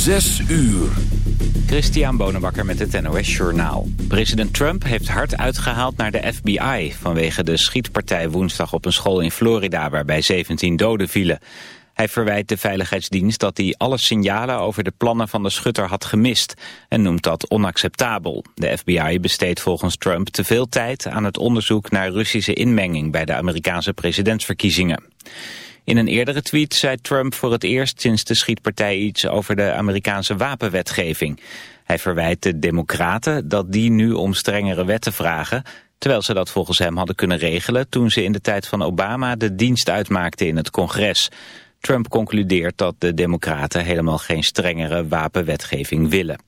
Zes uur. Christian Bonenbakker met het NOS Journaal. President Trump heeft hard uitgehaald naar de FBI... vanwege de schietpartij woensdag op een school in Florida... waarbij 17 doden vielen. Hij verwijt de veiligheidsdienst dat hij alle signalen over de plannen van de schutter had gemist... en noemt dat onacceptabel. De FBI besteedt volgens Trump te veel tijd aan het onderzoek naar Russische inmenging... bij de Amerikaanse presidentsverkiezingen. In een eerdere tweet zei Trump voor het eerst sinds de schietpartij iets over de Amerikaanse wapenwetgeving. Hij verwijt de democraten dat die nu om strengere wetten vragen, terwijl ze dat volgens hem hadden kunnen regelen toen ze in de tijd van Obama de dienst uitmaakten in het congres. Trump concludeert dat de democraten helemaal geen strengere wapenwetgeving willen.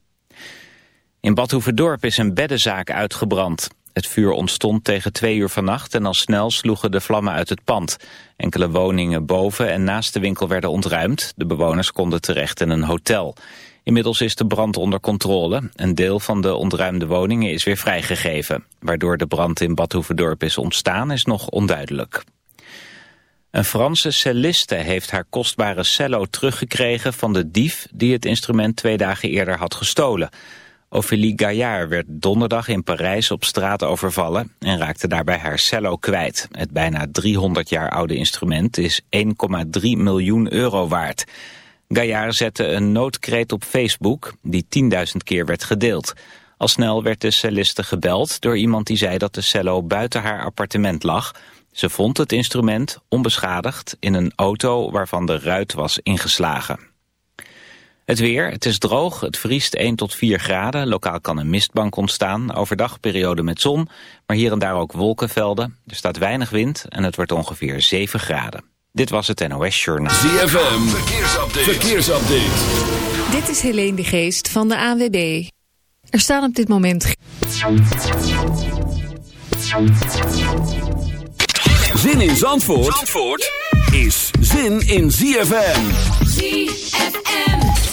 In Badhoevedorp is een beddenzaak uitgebrand. Het vuur ontstond tegen twee uur vannacht en al snel sloegen de vlammen uit het pand. Enkele woningen boven en naast de winkel werden ontruimd. De bewoners konden terecht in een hotel. Inmiddels is de brand onder controle. Een deel van de ontruimde woningen is weer vrijgegeven. Waardoor de brand in Badhoevedorp is ontstaan is nog onduidelijk. Een Franse celliste heeft haar kostbare cello teruggekregen van de dief die het instrument twee dagen eerder had gestolen. Ophélie Gaillard werd donderdag in Parijs op straat overvallen en raakte daarbij haar cello kwijt. Het bijna 300 jaar oude instrument is 1,3 miljoen euro waard. Gaillard zette een noodkreet op Facebook die 10.000 keer werd gedeeld. Al snel werd de celliste gebeld door iemand die zei dat de cello buiten haar appartement lag. Ze vond het instrument onbeschadigd in een auto waarvan de ruit was ingeslagen. Het weer, het is droog, het vriest 1 tot 4 graden. Lokaal kan een mistbank ontstaan. Overdag periode met zon, maar hier en daar ook wolkenvelden. Er staat weinig wind en het wordt ongeveer 7 graden. Dit was het NOS Journaal. ZFM, verkeersupdate. verkeersupdate. Dit is Helene de Geest van de ANWB. Er staan op dit moment... Zin in Zandvoort, Zandvoort? is zin in ZFM. ZFM.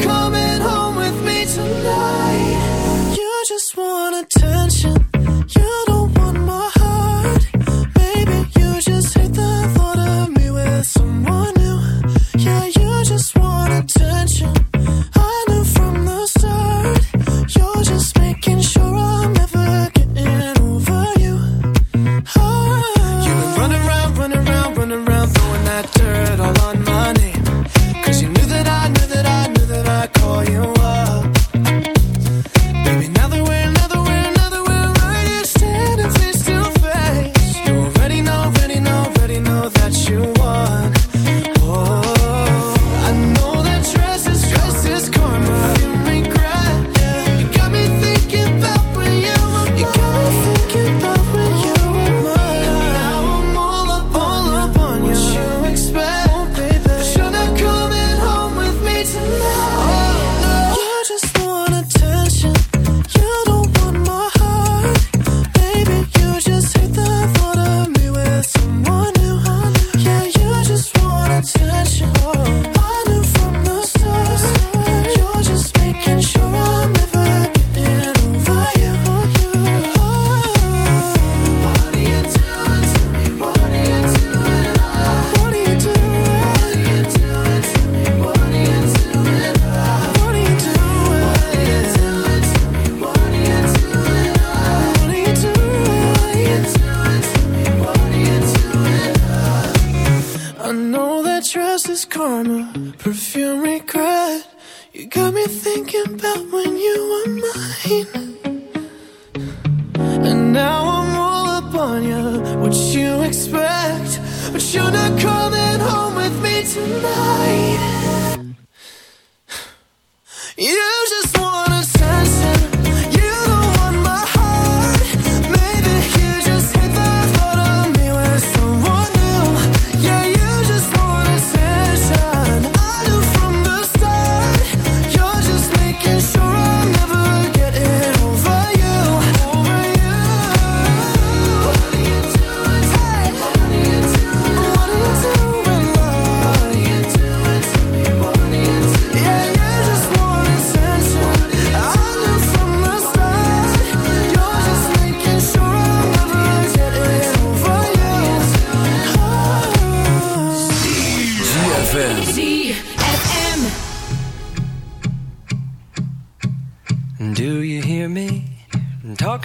coming home with me tonight. You just wanna.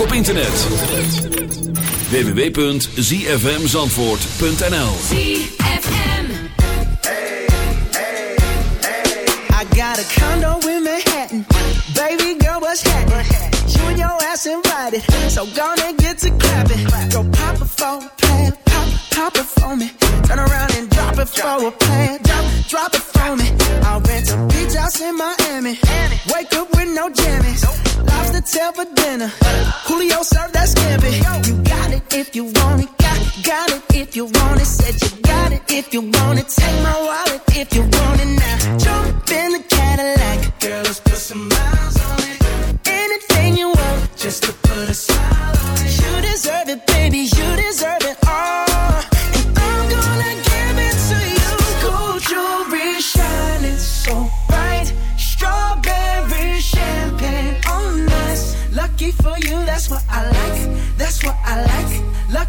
ook op internet. www.zfmzandvoort.nl ZFM. I got a condo in Manhattan. Baby girl, what's happening? You and your ass invited. So gonna get to clapping. Go pop it for a plan. Pop, pop it for me. Turn around and drop it for a plan. Drop, drop it for me. I'll rent a beach house in Miami. Wake up with no jammies. Lobster tail for dinner. Julio served that scampi. You got it if you want it. Got, got it if you want it. Said you got it if you want it. Take my wallet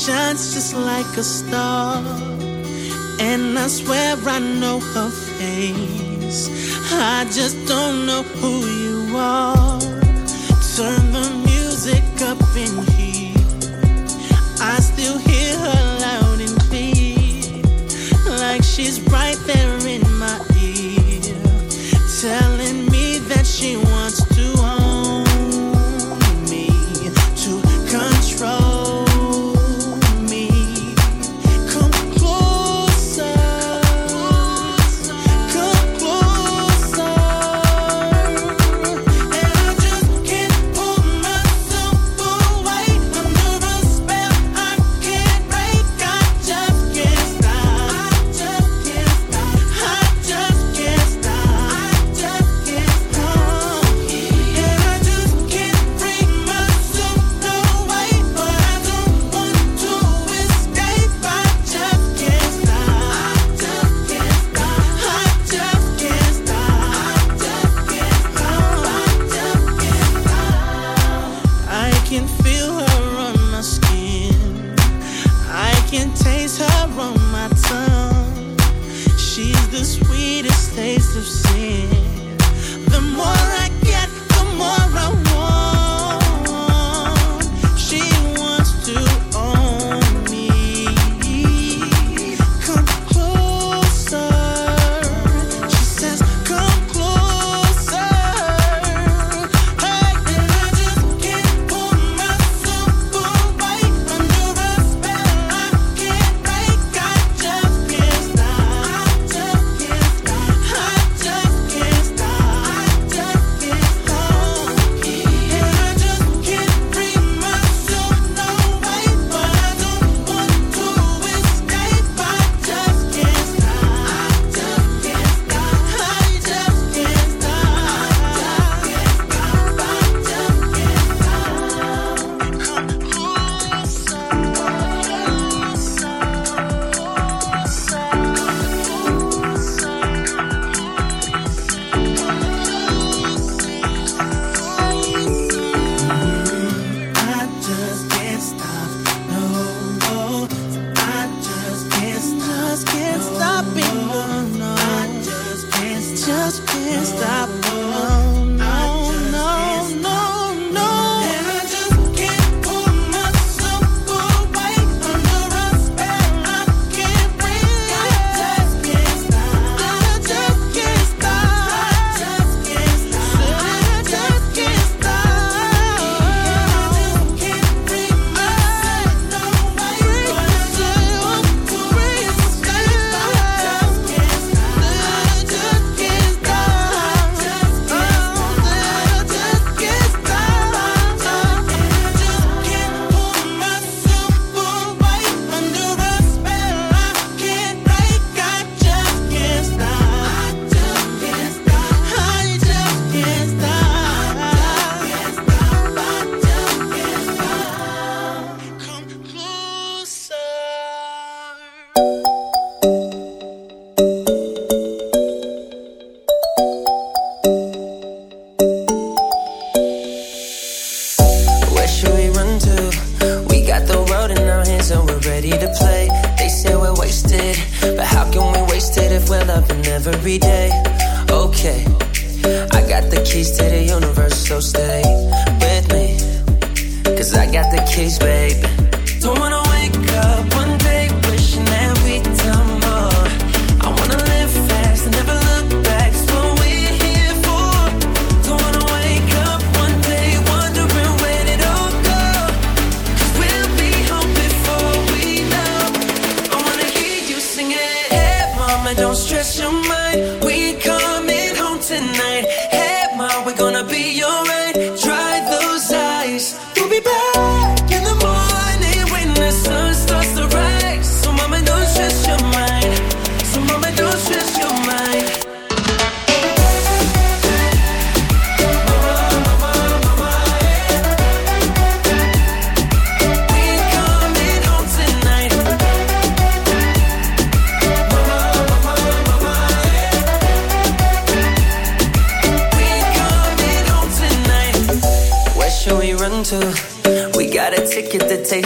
shines just like a star. And I swear I know her face. I just don't know who